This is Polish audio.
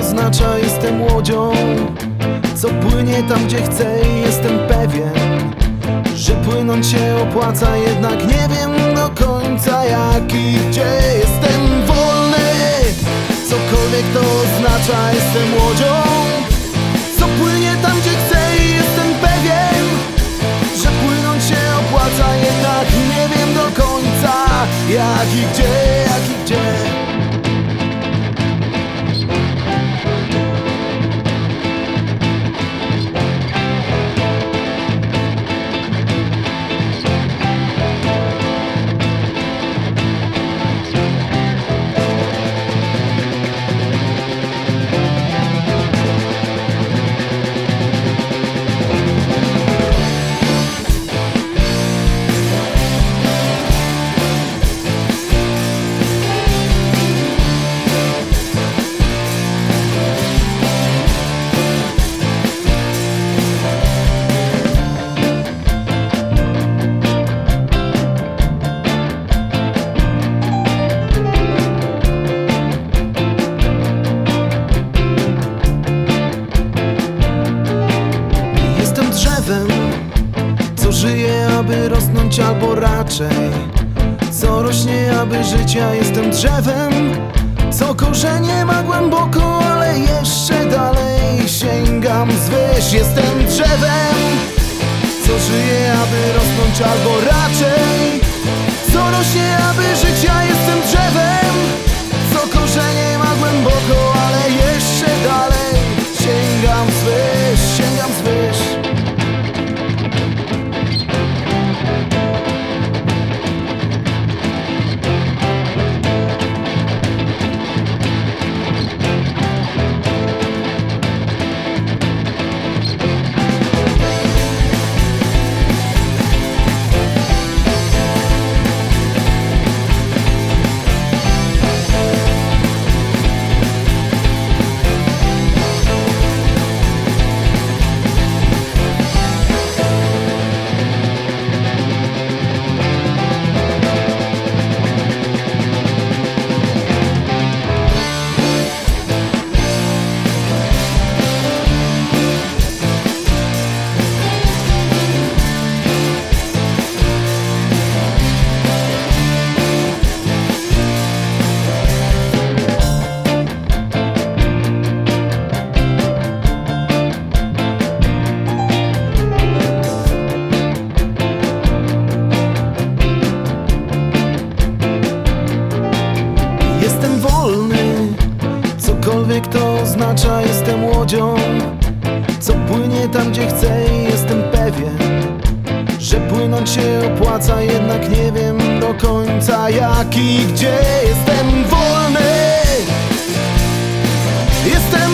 oznacza jestem łodzią Co płynie tam gdzie chcę i jestem pewien Że płynąć się opłaca jednak nie wiem do końca jak i gdzie Jestem wolny. Cokolwiek to oznacza jestem łodzią Co płynie tam gdzie chcę i jestem pewien Że płynąć się opłaca jednak nie wiem do końca jak i gdzie rosnąć albo raczej. Co rośnie, aby żyć, ja jestem drzewem. Co korzenie ma głęboko, ale jeszcze dalej sięgam zwyż. Jestem drzewem, co żyje, aby rosnąć albo raczej cokolwiek to oznacza Jestem łodzią, co płynie tam gdzie chcę I jestem pewien, że płynąć się opłaca Jednak nie wiem do końca jak i gdzie. Jestem wolny. Jestem